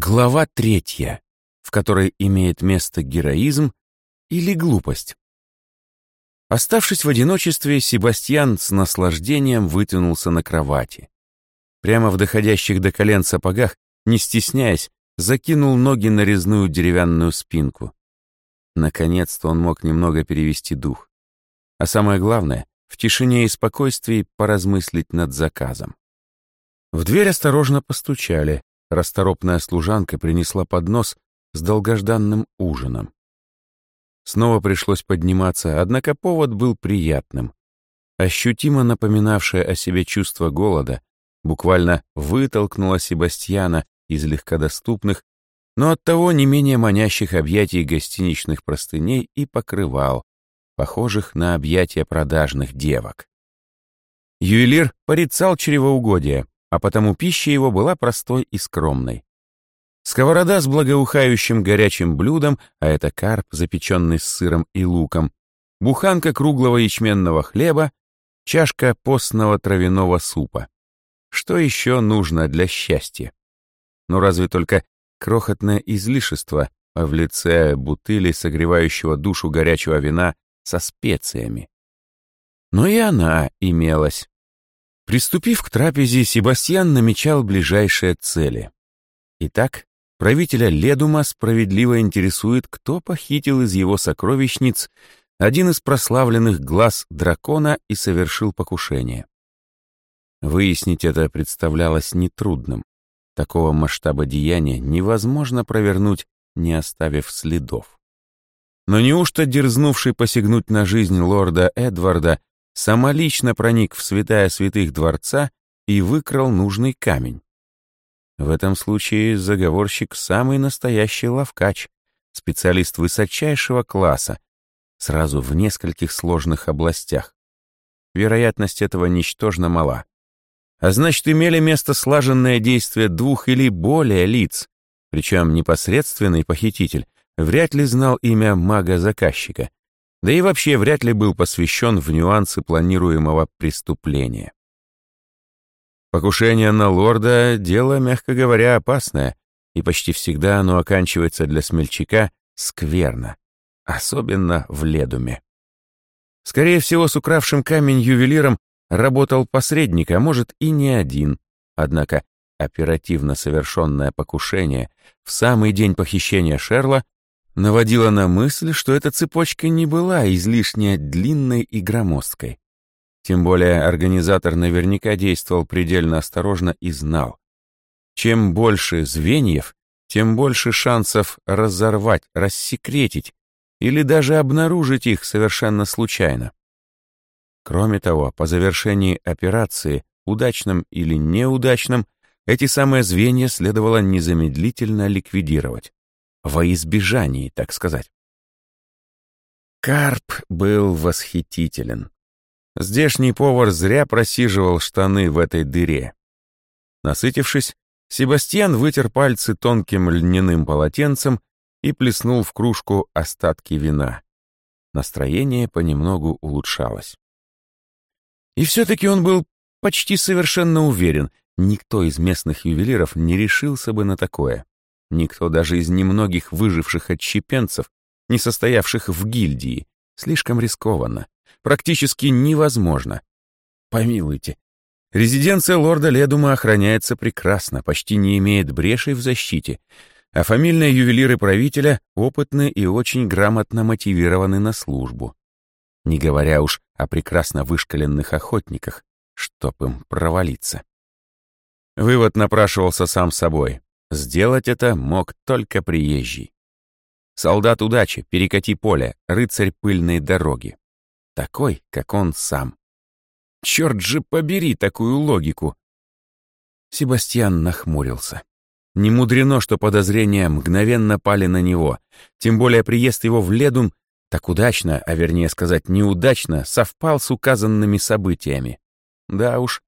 Глава третья, в которой имеет место героизм или глупость. Оставшись в одиночестве, Себастьян с наслаждением вытянулся на кровати. Прямо в доходящих до колен сапогах, не стесняясь, закинул ноги на резную деревянную спинку. Наконец-то он мог немного перевести дух. А самое главное, в тишине и спокойствии поразмыслить над заказом. В дверь осторожно постучали, расторопная служанка принесла поднос с долгожданным ужином. Снова пришлось подниматься, однако повод был приятным. Ощутимо напоминавшее о себе чувство голода буквально вытолкнуло Себастьяна из легкодоступных, но оттого не менее манящих объятий гостиничных простыней и покрывал, похожих на объятия продажных девок. Ювелир порицал чревоугодие, а потому пища его была простой и скромной. Сковорода с благоухающим горячим блюдом, а это карп, запеченный с сыром и луком, буханка круглого ячменного хлеба, чашка постного травяного супа. Что еще нужно для счастья? Ну разве только крохотное излишество в лице бутыли согревающего душу горячего вина со специями. Но и она имелась. Приступив к трапезе, Себастьян намечал ближайшие цели. Итак, правителя Ледума справедливо интересует, кто похитил из его сокровищниц один из прославленных глаз дракона и совершил покушение. Выяснить это представлялось нетрудным. Такого масштаба деяния невозможно провернуть, не оставив следов. Но неужто дерзнувший посягнуть на жизнь лорда Эдварда самолично проник в святая святых дворца и выкрал нужный камень. В этом случае заговорщик самый настоящий ловкач, специалист высочайшего класса, сразу в нескольких сложных областях. Вероятность этого ничтожно мала. А значит, имели место слаженное действие двух или более лиц, причем непосредственный похититель вряд ли знал имя мага-заказчика, да и вообще вряд ли был посвящен в нюансы планируемого преступления. Покушение на лорда — дело, мягко говоря, опасное, и почти всегда оно оканчивается для смельчака скверно, особенно в ледуме. Скорее всего, с укравшим камень ювелиром работал посредник, а может и не один. Однако оперативно совершенное покушение в самый день похищения Шерла наводила на мысль, что эта цепочка не была излишне длинной и громоздкой. Тем более организатор наверняка действовал предельно осторожно и знал. Чем больше звеньев, тем больше шансов разорвать, рассекретить или даже обнаружить их совершенно случайно. Кроме того, по завершении операции, удачным или неудачным, эти самые звенья следовало незамедлительно ликвидировать во избежании, так сказать. Карп был восхитителен. Здешний повар зря просиживал штаны в этой дыре. Насытившись, Себастьян вытер пальцы тонким льняным полотенцем и плеснул в кружку остатки вина. Настроение понемногу улучшалось. И все-таки он был почти совершенно уверен, никто из местных ювелиров не решился бы на такое. Никто даже из немногих выживших отщепенцев, не состоявших в гильдии, слишком рискованно, практически невозможно. Помилуйте, резиденция лорда Ледума охраняется прекрасно, почти не имеет брешей в защите, а фамильные ювелиры правителя опытны и очень грамотно мотивированы на службу. Не говоря уж о прекрасно вышкаленных охотниках, чтоб им провалиться. Вывод напрашивался сам собой. Сделать это мог только приезжий. Солдат удачи, перекати поле, рыцарь пыльной дороги. Такой, как он сам. Черт же побери такую логику! Себастьян нахмурился. Не мудрено, что подозрения мгновенно пали на него, тем более приезд его в Ледун так удачно, а вернее сказать неудачно, совпал с указанными событиями. Да уж,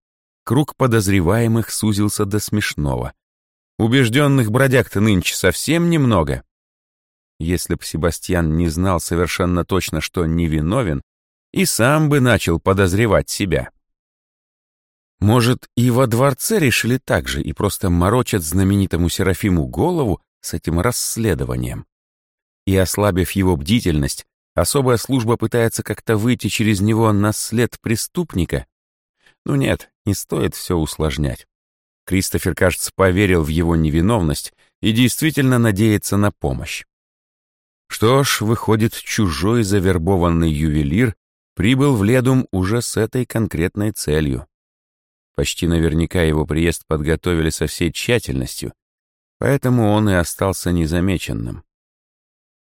круг подозреваемых сузился до смешного. Убежденных бродяг-то нынче совсем немного. Если б Себастьян не знал совершенно точно, что невиновен, и сам бы начал подозревать себя. Может, и во дворце решили так же и просто морочат знаменитому Серафиму голову с этим расследованием. И ослабив его бдительность, особая служба пытается как-то выйти через него на след преступника? Ну нет, не стоит все усложнять. Кристофер, кажется, поверил в его невиновность и действительно надеется на помощь. Что ж, выходит, чужой завербованный ювелир прибыл в Ледум уже с этой конкретной целью. Почти наверняка его приезд подготовили со всей тщательностью, поэтому он и остался незамеченным.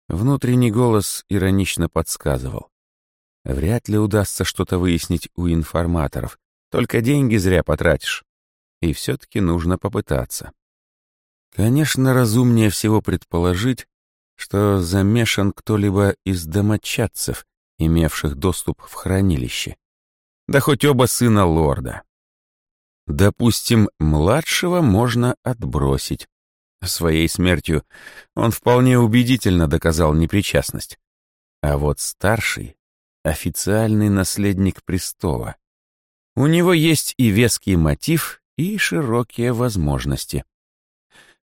Внутренний голос иронично подсказывал. Вряд ли удастся что-то выяснить у информаторов, только деньги зря потратишь. И все-таки нужно попытаться. Конечно, разумнее всего предположить, что замешан кто-либо из домочадцев, имевших доступ в хранилище. Да хоть оба сына лорда. Допустим, младшего можно отбросить. Своей смертью он вполне убедительно доказал непричастность. А вот старший — официальный наследник престола. У него есть и веский мотив, и широкие возможности.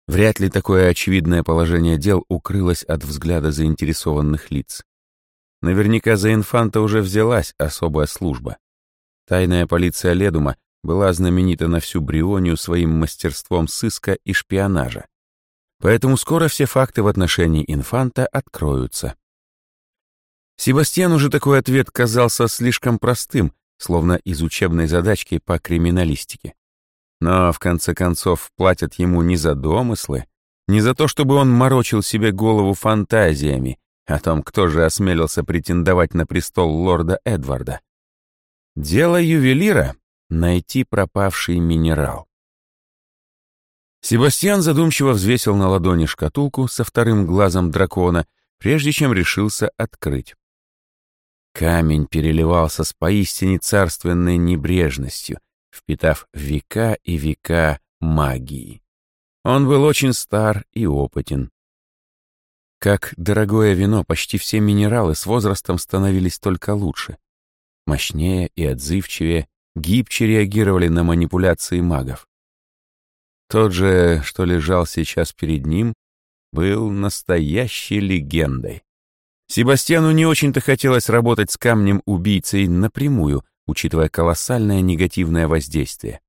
Вряд ли такое очевидное положение дел укрылось от взгляда заинтересованных лиц. Наверняка за инфанта уже взялась особая служба. Тайная полиция Ледума была знаменита на всю Брионию своим мастерством сыска и шпионажа. Поэтому скоро все факты в отношении инфанта откроются. Себастьяну же такой ответ казался слишком простым, словно из учебной задачки по криминалистике. Но, в конце концов, платят ему не за домыслы, не за то, чтобы он морочил себе голову фантазиями о том, кто же осмелился претендовать на престол лорда Эдварда. Дело ювелира Найти пропавший минерал. Себастьян задумчиво взвесил на ладони шкатулку со вторым глазом дракона, прежде чем решился открыть. Камень переливался с поистине царственной небрежностью, впитав века и века магии. Он был очень стар и опытен. Как дорогое вино, почти все минералы с возрастом становились только лучше. Мощнее и отзывчивее, гибче реагировали на манипуляции магов. Тот же, что лежал сейчас перед ним, был настоящей легендой. Себастьяну не очень-то хотелось работать с камнем-убийцей напрямую, учитывая колоссальное негативное воздействие.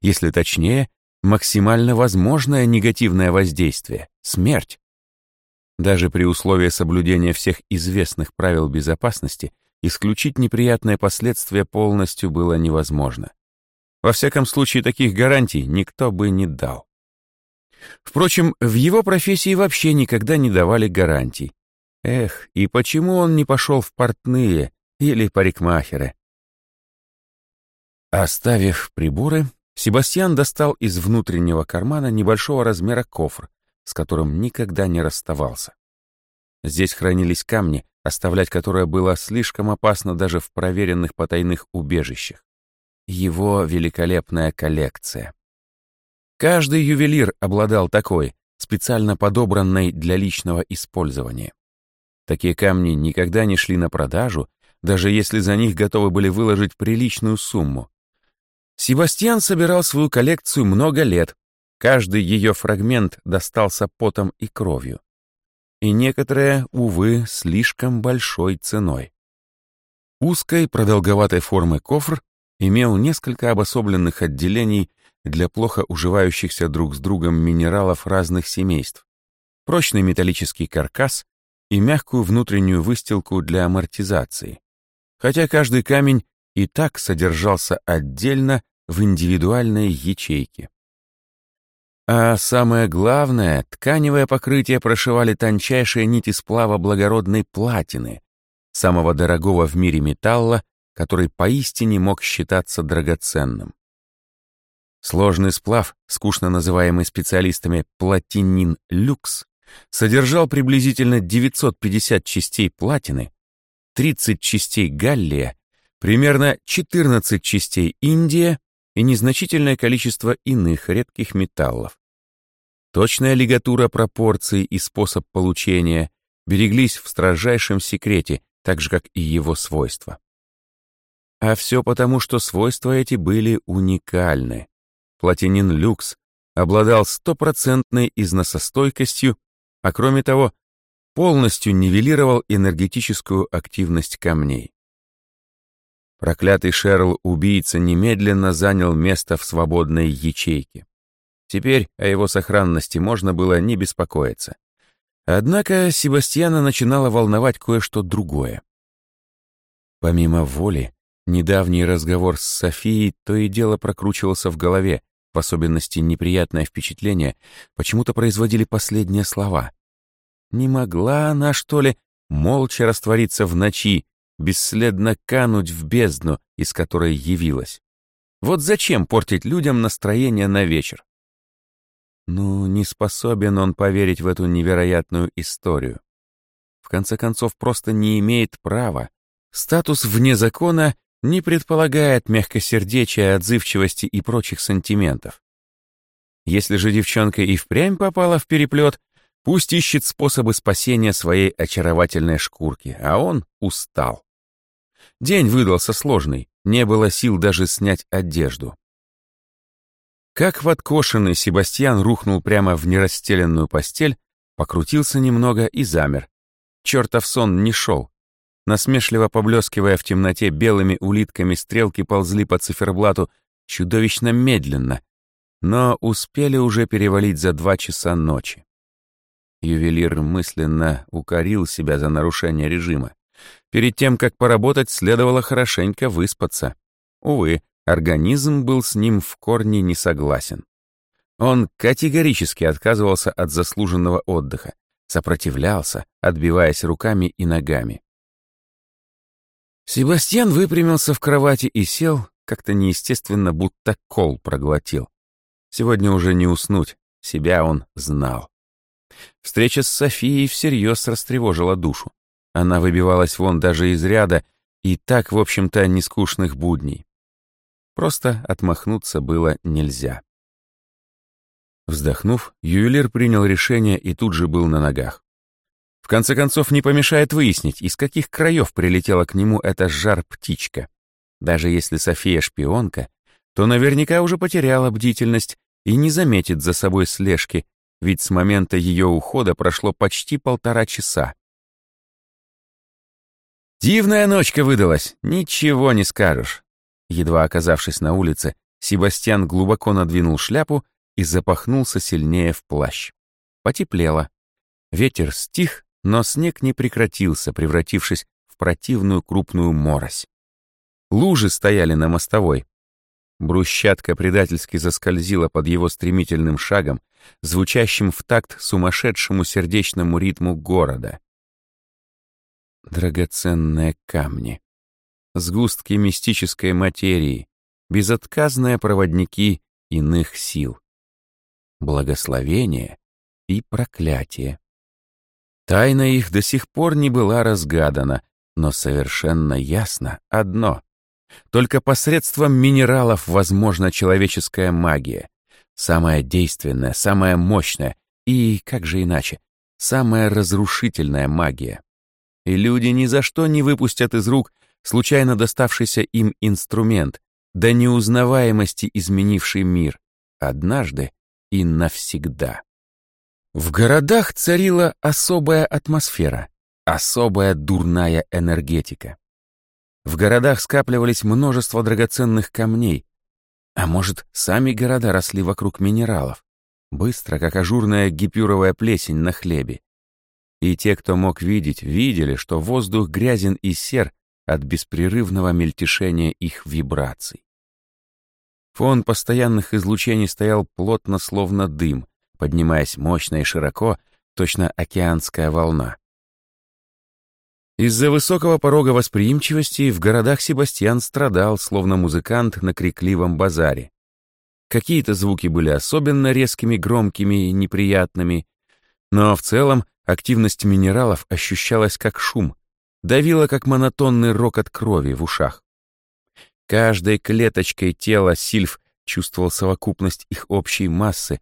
Если точнее, максимально возможное негативное воздействие — смерть. Даже при условии соблюдения всех известных правил безопасности исключить неприятные последствия полностью было невозможно. Во всяком случае, таких гарантий никто бы не дал. Впрочем, в его профессии вообще никогда не давали гарантий. Эх, и почему он не пошел в портные или парикмахеры? Оставив приборы, Себастьян достал из внутреннего кармана небольшого размера кофр, с которым никогда не расставался. Здесь хранились камни, оставлять которое было слишком опасно даже в проверенных потайных убежищах. Его великолепная коллекция. Каждый ювелир обладал такой, специально подобранной для личного использования. Такие камни никогда не шли на продажу, даже если за них готовы были выложить приличную сумму. Себастьян собирал свою коллекцию много лет, каждый ее фрагмент достался потом и кровью и некоторые, увы, слишком большой ценой. Узкой продолговатой формы кофр имел несколько обособленных отделений для плохо уживающихся друг с другом минералов разных семейств, прочный металлический каркас и мягкую внутреннюю выстилку для амортизации. Хотя каждый камень и так содержался отдельно в индивидуальной ячейке. А самое главное, тканевое покрытие прошивали тончайшие нити сплава благородной платины, самого дорогого в мире металла, который поистине мог считаться драгоценным. Сложный сплав, скучно называемый специалистами платинин люкс, содержал приблизительно 950 частей платины, 30 частей галлия, примерно 14 частей индия и незначительное количество иных редких металлов. Точная лигатура пропорций и способ получения береглись в строжайшем секрете, так же, как и его свойства. А все потому, что свойства эти были уникальны. Платинин люкс обладал стопроцентной износостойкостью, а кроме того, полностью нивелировал энергетическую активность камней. Проклятый Шерл-убийца немедленно занял место в свободной ячейке. Теперь о его сохранности можно было не беспокоиться. Однако Себастьяна начинало волновать кое-что другое. Помимо воли, недавний разговор с Софией то и дело прокручивался в голове, в особенности неприятное впечатление, почему-то производили последние слова. Не могла она, что ли, молча раствориться в ночи, бесследно кануть в бездну, из которой явилась. Вот зачем портить людям настроение на вечер? Ну, не способен он поверить в эту невероятную историю. В конце концов, просто не имеет права. Статус вне закона не предполагает мягкосердечия, отзывчивости и прочих сантиментов. Если же девчонка и впрямь попала в переплет, пусть ищет способы спасения своей очаровательной шкурки, а он устал. День выдался сложный, не было сил даже снять одежду. Как подкошенный Себастьян рухнул прямо в нерастеленную постель, покрутился немного и замер. Чертов сон не шел. Насмешливо поблескивая в темноте белыми улитками, стрелки ползли по циферблату чудовищно медленно, но успели уже перевалить за два часа ночи. Ювелир мысленно укорил себя за нарушение режима. Перед тем, как поработать, следовало хорошенько выспаться. Увы, организм был с ним в корне не согласен. Он категорически отказывался от заслуженного отдыха, сопротивлялся, отбиваясь руками и ногами. Себастьян выпрямился в кровати и сел, как-то неестественно, будто кол проглотил. Сегодня уже не уснуть, себя он знал. Встреча с Софией всерьез растревожила душу. Она выбивалась вон даже из ряда и так, в общем-то, нескучных будней. Просто отмахнуться было нельзя. Вздохнув, ювелир принял решение и тут же был на ногах. В конце концов, не помешает выяснить, из каких краев прилетела к нему эта жар-птичка. Даже если София шпионка, то наверняка уже потеряла бдительность и не заметит за собой слежки, ведь с момента ее ухода прошло почти полтора часа. Дивная ночка выдалась, ничего не скажешь. Едва оказавшись на улице, Себастьян глубоко надвинул шляпу и запахнулся сильнее в плащ. Потеплело. Ветер стих, но снег не прекратился, превратившись в противную крупную морось. Лужи стояли на мостовой. Брусчатка предательски заскользила под его стремительным шагом, звучащим в такт сумасшедшему сердечному ритму города драгоценные камни, сгустки мистической материи, безотказные проводники иных сил, благословение и проклятие. Тайна их до сих пор не была разгадана, но совершенно ясно одно. Только посредством минералов возможна человеческая магия, самая действенная, самая мощная и, как же иначе, самая разрушительная магия и люди ни за что не выпустят из рук случайно доставшийся им инструмент, до неузнаваемости изменивший мир, однажды и навсегда. В городах царила особая атмосфера, особая дурная энергетика. В городах скапливались множество драгоценных камней, а может, сами города росли вокруг минералов, быстро, как ажурная гипюровая плесень на хлебе. И те, кто мог видеть, видели, что воздух грязен и сер от беспрерывного мельтешения их вибраций. Фон постоянных излучений стоял плотно, словно дым, поднимаясь мощно и широко, точно океанская волна. Из-за высокого порога восприимчивости в городах Себастьян страдал, словно музыкант на крикливом базаре. Какие-то звуки были особенно резкими, громкими и неприятными, но в целом Активность минералов ощущалась как шум, давила как монотонный рокот крови в ушах. Каждой клеточкой тела Сильф чувствовал совокупность их общей массы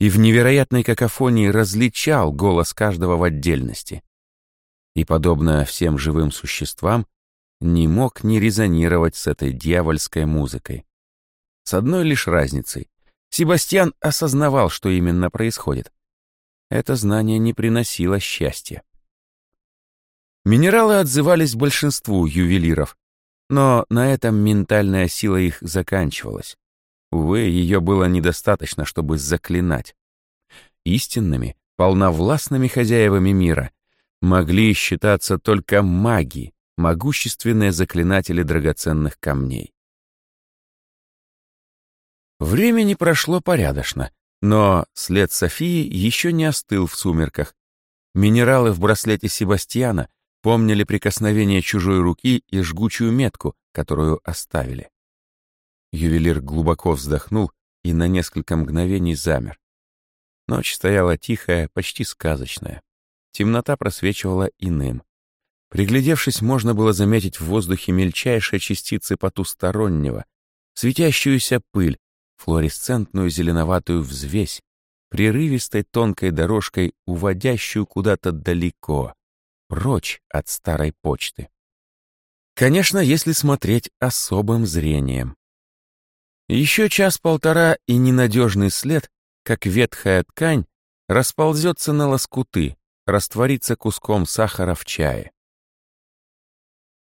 и в невероятной какофонии различал голос каждого в отдельности. И, подобно всем живым существам, не мог не резонировать с этой дьявольской музыкой. С одной лишь разницей. Себастьян осознавал, что именно происходит. Это знание не приносило счастья. Минералы отзывались большинству ювелиров, но на этом ментальная сила их заканчивалась. Увы, ее было недостаточно, чтобы заклинать. Истинными, полновластными хозяевами мира могли считаться только маги, могущественные заклинатели драгоценных камней. Времени прошло порядочно, но след Софии еще не остыл в сумерках. Минералы в браслете Себастьяна помнили прикосновение чужой руки и жгучую метку, которую оставили. Ювелир глубоко вздохнул и на несколько мгновений замер. Ночь стояла тихая, почти сказочная. Темнота просвечивала иным. Приглядевшись, можно было заметить в воздухе мельчайшие частицы потустороннего, светящуюся пыль, флуоресцентную зеленоватую взвесь, прерывистой тонкой дорожкой, уводящую куда-то далеко, прочь от старой почты. Конечно, если смотреть особым зрением. Еще час-полтора и ненадежный след, как ветхая ткань, расползется на лоскуты, растворится куском сахара в чае.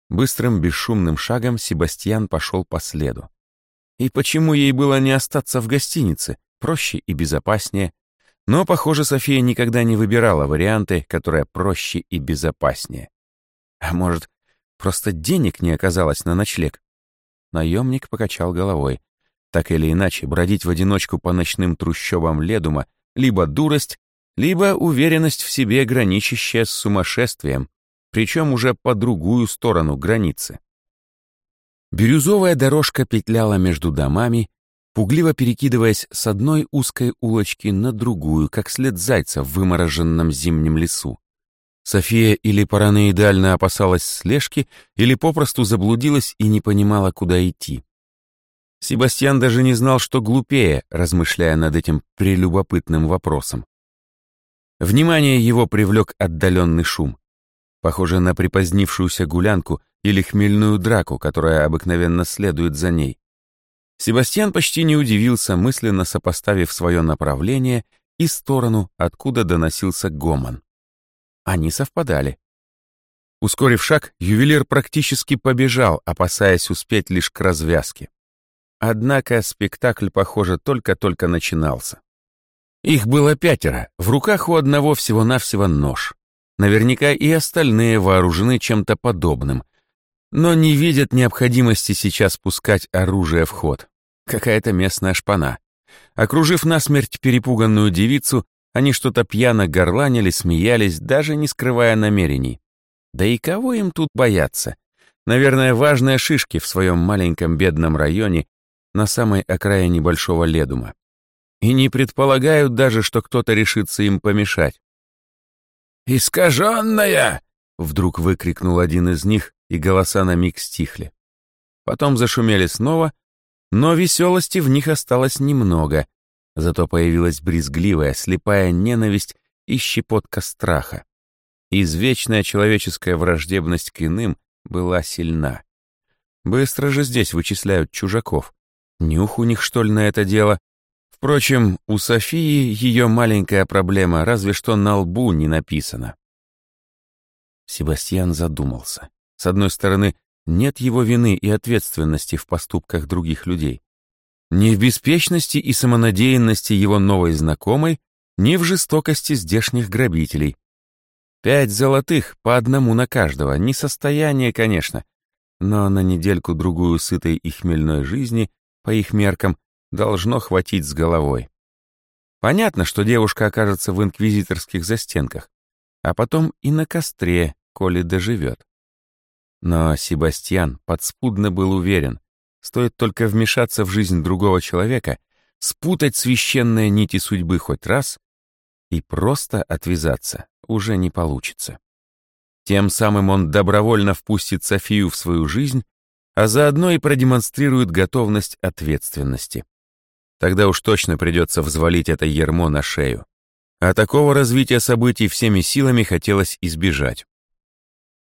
Быстрым бесшумным шагом Себастьян пошел по следу. И почему ей было не остаться в гостинице, проще и безопаснее? Но, похоже, София никогда не выбирала варианты, которые проще и безопаснее. А может, просто денег не оказалось на ночлег? Наемник покачал головой. Так или иначе, бродить в одиночку по ночным трущобам Ледума либо дурость, либо уверенность в себе, граничащая с сумасшествием, причем уже по другую сторону границы. Бирюзовая дорожка петляла между домами, пугливо перекидываясь с одной узкой улочки на другую, как след зайца в вымороженном зимнем лесу. София или параноидально опасалась слежки, или попросту заблудилась и не понимала, куда идти. Себастьян даже не знал, что глупее, размышляя над этим прелюбопытным вопросом. Внимание его привлек отдаленный шум похоже на припозднившуюся гулянку или хмельную драку, которая обыкновенно следует за ней. Себастьян почти не удивился, мысленно сопоставив свое направление и сторону, откуда доносился гомон. Они совпадали. Ускорив шаг, ювелир практически побежал, опасаясь успеть лишь к развязке. Однако спектакль, похоже, только-только начинался. Их было пятеро, в руках у одного всего-навсего нож. Наверняка и остальные вооружены чем-то подобным, но не видят необходимости сейчас пускать оружие в ход. Какая-то местная шпана. Окружив насмерть перепуганную девицу, они что-то пьяно горланили, смеялись, даже не скрывая намерений. Да и кого им тут бояться? Наверное, важные шишки в своем маленьком бедном районе на самой окраине Большого Ледума. И не предполагают даже, что кто-то решится им помешать. «Искаженная!» — вдруг выкрикнул один из них, и голоса на миг стихли. Потом зашумели снова, но веселости в них осталось немного, зато появилась брезгливая, слепая ненависть и щепотка страха. Извечная человеческая враждебность к иным была сильна. Быстро же здесь вычисляют чужаков. Нюх у них, что ли, на это дело? Впрочем, у Софии ее маленькая проблема разве что на лбу не написана. Себастьян задумался. С одной стороны, нет его вины и ответственности в поступках других людей. Ни в беспечности и самонадеянности его новой знакомой, ни в жестокости здешних грабителей. Пять золотых по одному на каждого, не состояние, конечно, но на недельку-другую сытой и хмельной жизни, по их меркам, должно хватить с головой. Понятно, что девушка окажется в инквизиторских застенках, а потом и на костре, коли доживет. Но Себастьян подспудно был уверен, стоит только вмешаться в жизнь другого человека, спутать священные нити судьбы хоть раз, и просто отвязаться уже не получится. Тем самым он добровольно впустит Софию в свою жизнь, а заодно и продемонстрирует готовность ответственности. Тогда уж точно придется взвалить это ермо на шею. А такого развития событий всеми силами хотелось избежать.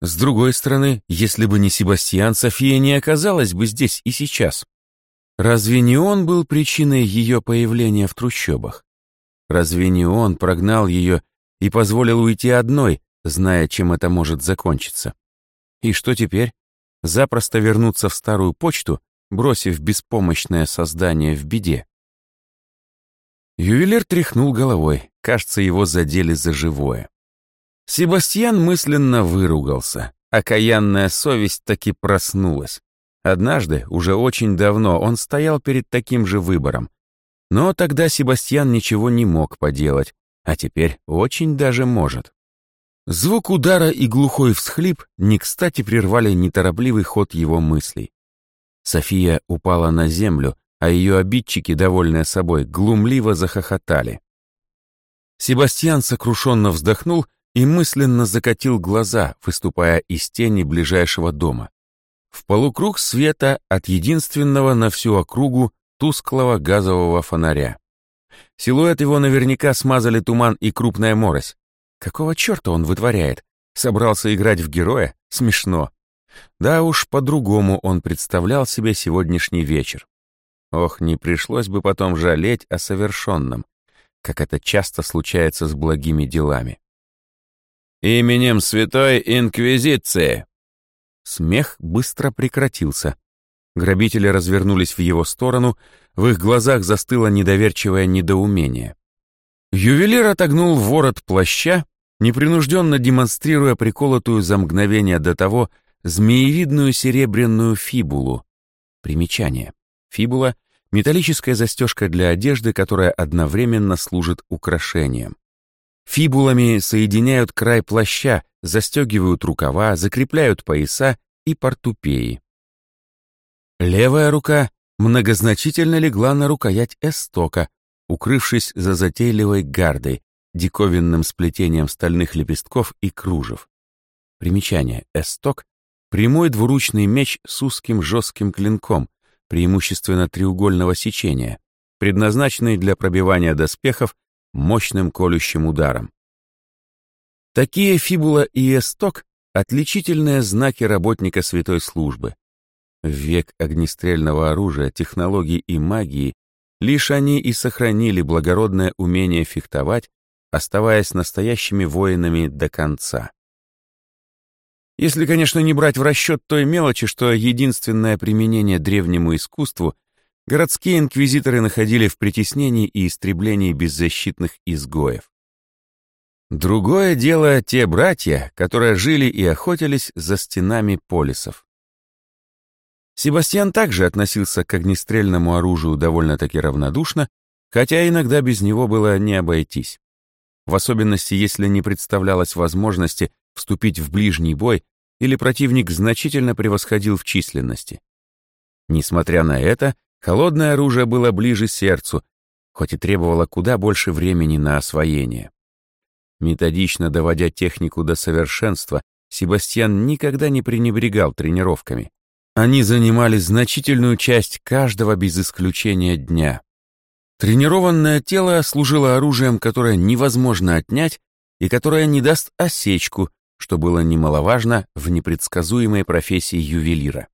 С другой стороны, если бы не Себастьян, София не оказалась бы здесь и сейчас. Разве не он был причиной ее появления в трущобах? Разве не он прогнал ее и позволил уйти одной, зная, чем это может закончиться? И что теперь? Запросто вернуться в старую почту, бросив беспомощное создание в беде? Ювелир тряхнул головой, кажется, его задели за живое. Себастьян мысленно выругался. Окаянная совесть таки проснулась. Однажды, уже очень давно, он стоял перед таким же выбором. Но тогда Себастьян ничего не мог поделать, а теперь очень даже может. Звук удара и глухой всхлип не кстати прервали неторопливый ход его мыслей. София упала на землю, а ее обидчики, довольные собой, глумливо захохотали. Себастьян сокрушенно вздохнул и мысленно закатил глаза, выступая из тени ближайшего дома. В полукруг света от единственного на всю округу тусклого газового фонаря. Силуэт его наверняка смазали туман и крупная морось. Какого черта он вытворяет? Собрался играть в героя? Смешно. Да уж, по-другому он представлял себе сегодняшний вечер. Ох, не пришлось бы потом жалеть о совершенном, как это часто случается с благими делами. «Именем Святой Инквизиции!» Смех быстро прекратился. Грабители развернулись в его сторону, в их глазах застыло недоверчивое недоумение. Ювелир отогнул ворот плаща, непринужденно демонстрируя приколотую за мгновение до того змеевидную серебряную фибулу. Примечание. Фибула — металлическая застежка для одежды, которая одновременно служит украшением. Фибулами соединяют край плаща, застегивают рукава, закрепляют пояса и портупеи. Левая рука многозначительно легла на рукоять эстока, укрывшись за затейливой гардой, диковинным сплетением стальных лепестков и кружев. Примечание. Эсток — прямой двуручный меч с узким жестким клинком, преимущественно треугольного сечения, предназначенный для пробивания доспехов мощным колющим ударом. Такие фибула и эсток — отличительные знаки работника святой службы. В век огнестрельного оружия, технологий и магии лишь они и сохранили благородное умение фехтовать, оставаясь настоящими воинами до конца. Если, конечно, не брать в расчет той мелочи, что единственное применение древнему искусству городские инквизиторы находили в притеснении и истреблении беззащитных изгоев. Другое дело те братья, которые жили и охотились за стенами полисов. Себастьян также относился к огнестрельному оружию довольно-таки равнодушно, хотя иногда без него было не обойтись. В особенности, если не представлялось возможности вступить в ближний бой или противник значительно превосходил в численности. Несмотря на это, Холодное оружие было ближе сердцу, хоть и требовало куда больше времени на освоение. Методично доводя технику до совершенства, Себастьян никогда не пренебрегал тренировками. Они занимали значительную часть каждого без исключения дня. Тренированное тело служило оружием, которое невозможно отнять и которое не даст осечку, что было немаловажно в непредсказуемой профессии ювелира.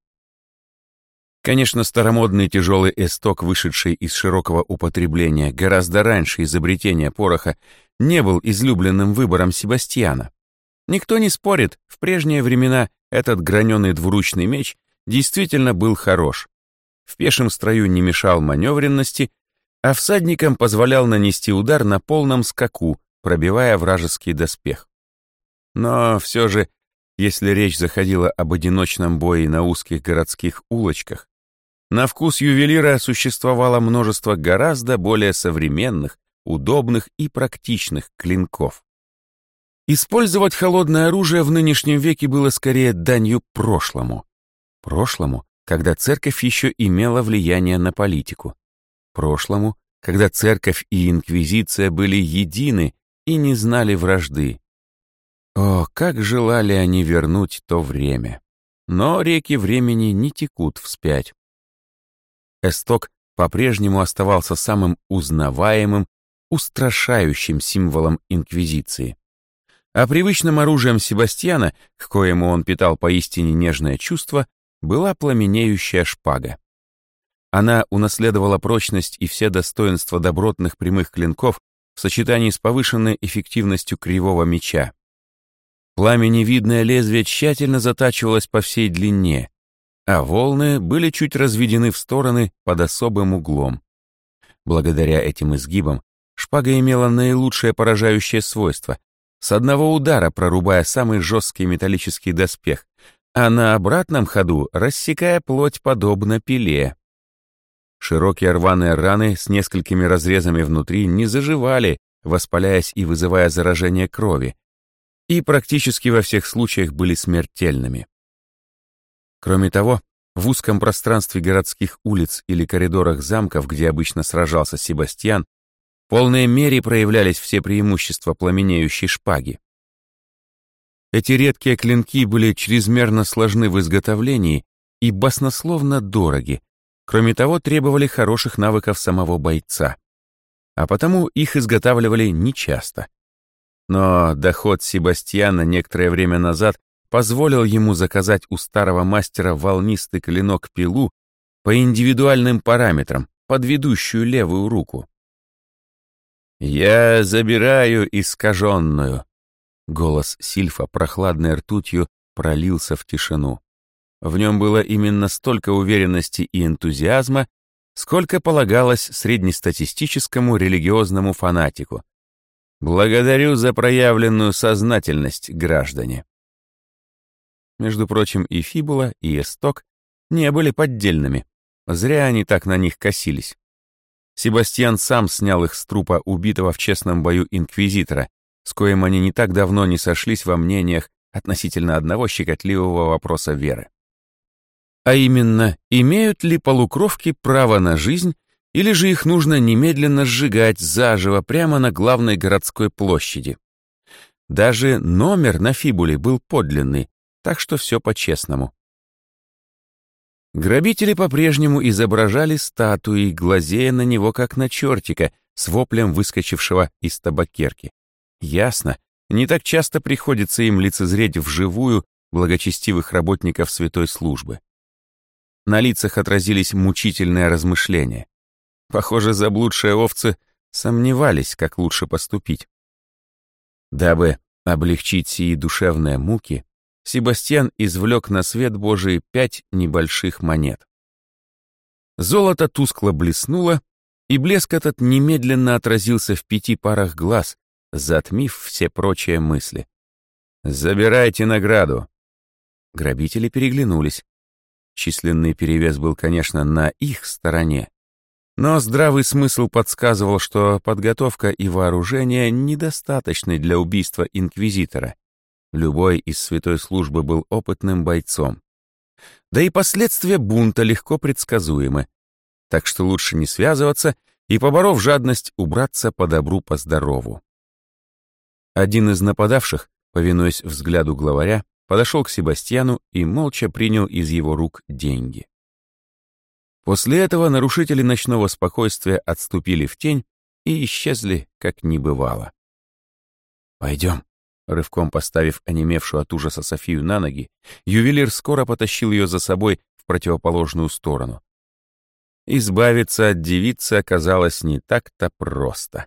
Конечно, старомодный тяжелый эсток, вышедший из широкого употребления гораздо раньше изобретения пороха, не был излюбленным выбором Себастьяна. Никто не спорит, в прежние времена этот граненый двуручный меч действительно был хорош. В пешем строю не мешал маневренности, а всадникам позволял нанести удар на полном скаку, пробивая вражеский доспех. Но все же, если речь заходила об одиночном бое на узких городских улочках, на вкус ювелира существовало множество гораздо более современных, удобных и практичных клинков. Использовать холодное оружие в нынешнем веке было скорее данью прошлому. Прошлому, когда церковь еще имела влияние на политику. Прошлому, когда церковь и инквизиция были едины и не знали вражды. О, как желали они вернуть то время. Но реки времени не текут вспять. Эсток по-прежнему оставался самым узнаваемым, устрашающим символом Инквизиции. А привычным оружием Себастьяна, к коему он питал поистине нежное чувство, была пламенеющая шпага. Она унаследовала прочность и все достоинства добротных прямых клинков в сочетании с повышенной эффективностью кривого меча. Пламеневидное лезвие тщательно затачивалось по всей длине, а волны были чуть разведены в стороны под особым углом. Благодаря этим изгибам шпага имела наилучшее поражающее свойство, с одного удара прорубая самый жесткий металлический доспех, а на обратном ходу рассекая плоть подобно пиле. Широкие рваные раны с несколькими разрезами внутри не заживали, воспаляясь и вызывая заражение крови, и практически во всех случаях были смертельными. Кроме того, в узком пространстве городских улиц или коридорах замков, где обычно сражался Себастьян, в полной мере проявлялись все преимущества пламенеющей шпаги. Эти редкие клинки были чрезмерно сложны в изготовлении и баснословно дороги, кроме того, требовали хороших навыков самого бойца. А потому их изготавливали нечасто. Но доход Себастьяна некоторое время назад позволил ему заказать у старого мастера волнистый клинок-пилу по индивидуальным параметрам, под ведущую левую руку. «Я забираю искаженную», — голос Сильфа прохладной ртутью пролился в тишину. В нем было именно столько уверенности и энтузиазма, сколько полагалось среднестатистическому религиозному фанатику. Благодарю за проявленную сознательность, граждане. Между прочим, и Фибула, и Эсток не были поддельными. Зря они так на них косились. Себастьян сам снял их с трупа убитого в честном бою инквизитора, с коим они не так давно не сошлись во мнениях относительно одного щекотливого вопроса веры. А именно, имеют ли полукровки право на жизнь, или же их нужно немедленно сжигать заживо прямо на главной городской площади. Даже номер на фибуле был подлинный, так что все по-честному. Грабители по-прежнему изображали статуи, глазея на него как на чертика, с воплем выскочившего из табакерки. Ясно, не так часто приходится им лицезреть вживую благочестивых работников святой службы. На лицах отразились мучительные размышления. Похоже, заблудшие овцы сомневались, как лучше поступить. Дабы облегчить сии душевные муки, Себастьян извлек на свет Божий пять небольших монет. Золото тускло блеснуло, и блеск этот немедленно отразился в пяти парах глаз, затмив все прочие мысли. «Забирайте награду!» Грабители переглянулись. Численный перевес был, конечно, на их стороне. Но здравый смысл подсказывал, что подготовка и вооружение недостаточны для убийства инквизитора. Любой из святой службы был опытным бойцом. Да и последствия бунта легко предсказуемы. Так что лучше не связываться и, поборов жадность, убраться по добру, по здорову. Один из нападавших, повинуясь взгляду главаря, подошел к Себастьяну и молча принял из его рук деньги. После этого нарушители ночного спокойствия отступили в тень и исчезли, как не бывало. «Пойдем», рывком поставив онемевшую от ужаса Софию на ноги, ювелир скоро потащил ее за собой в противоположную сторону. Избавиться от девицы оказалось не так-то просто.